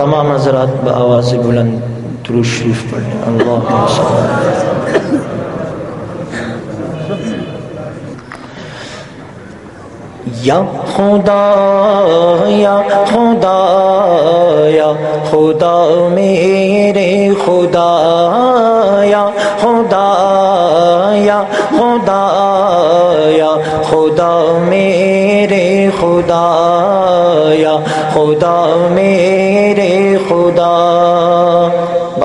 تمام حضرات بآواز بلند درود شریف پڑھیں۔ اللہ یا خدا یا خدا یا خدا میرے خدا، یا خدا یا خدا یا خدا میرے خدا۔ یا خدا، میرے خدا۔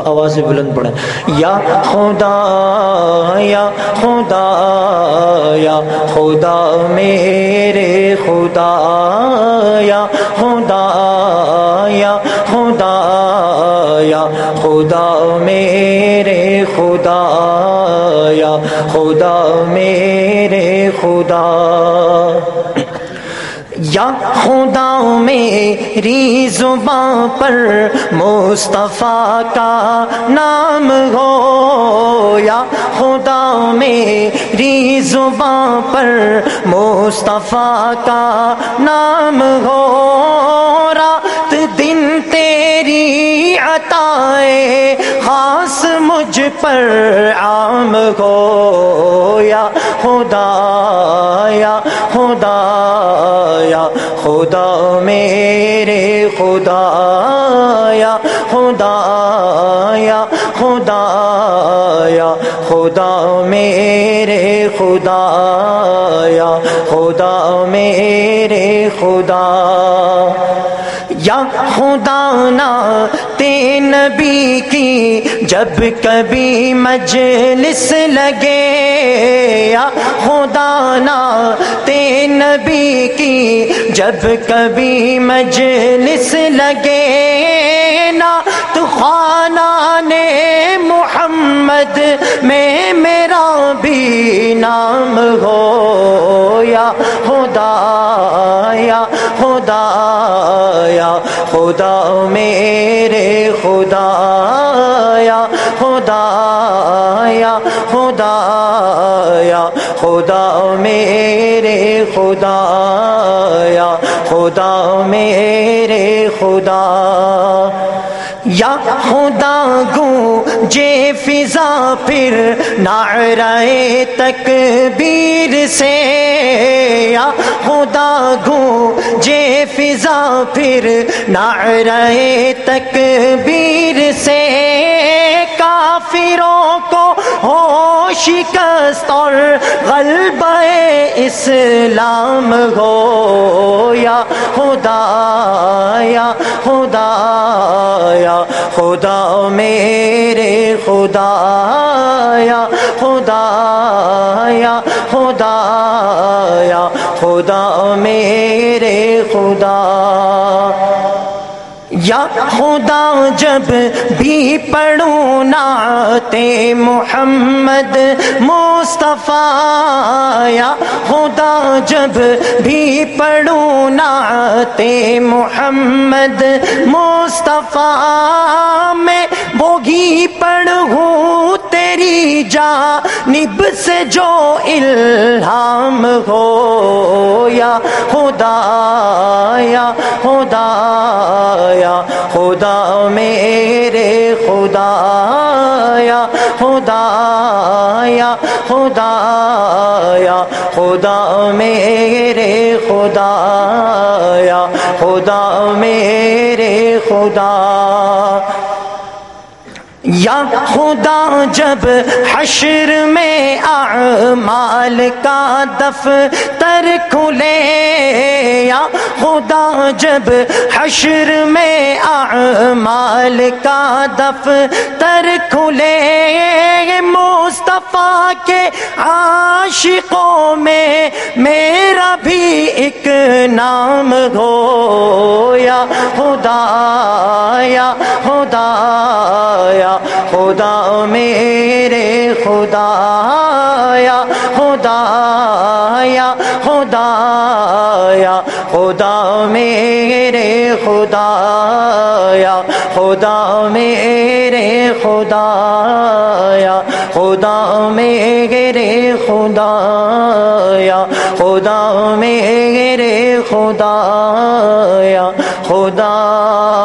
آواز بلند پڑھیں۔ یا خدا یا خدا یا خدا، میرے خدا۔ یا خدا یا خدا یا خدا، میرے خدا۔ یا خدا، میرے خدا۔ یا خدا میری زباں پر مصطفیٰ کا نام ہو، یا خدا میری زباں پر مصطفیٰ کا نام ہو۔ رات دن تیری عطائے خاص مجھ پر عام ہو۔ یا خدا یا خدا۔ یا خدا میرے خدا یا خدا یا خدا یا خدا میرے خدا یا خدا میرے، خدا یا خدا نا نبی کی، جب کبھی مجلس لگے، یا خدا نا تے نبی کی، جب کبھی مجلس لگے، نا تو خانہ نے محمد میں میرا بھی نام ہو، یا خدا یا خدا۔ خدا میرے خدا یا خدا یا خدا یا خدا میرے خدا یا خدا میرے خدا۔ یا خدا گو جے فضا پھر نعرہ تکبیر سے یا خدا گو جے فضا پھر نعرہ تکبیر سے کافروں کو ہو شکست اور غلبہ اسلام ہو یا خدا یا خدا یا خدا میرے خدا یا خدا یا خدا یا خدا میرے خدا۔ یا خدا جب بھی پڑھوں ناتے محمد، مصطفیٰ یا خدا جب بھی پڑھوں ناتے محمد، مصطفیٰ میں وہی پڑھوں تیری جانب سے جو الہام ہو، یا خدا یا خدا یا خدا میرے خدا، یا خدا یا خدا، یا خدا میرے خدا، یا خدا میرے خدا۔ یا خدا، جب حشر میں اعمال کا دفتر کھلے، یا خدا، جب حشر میں اعمال کا دفتر کھلے مصطفیٰ کے عاشقوں میں میرا بھی ایک نام ہو یا خدا یا خدا یا خدا میرے خدا یا خدا یا خدا یا خدا میرے خدا یا خدا میرے خدا یا خدا میرے خدا یا خدا میرے خدا یا خدا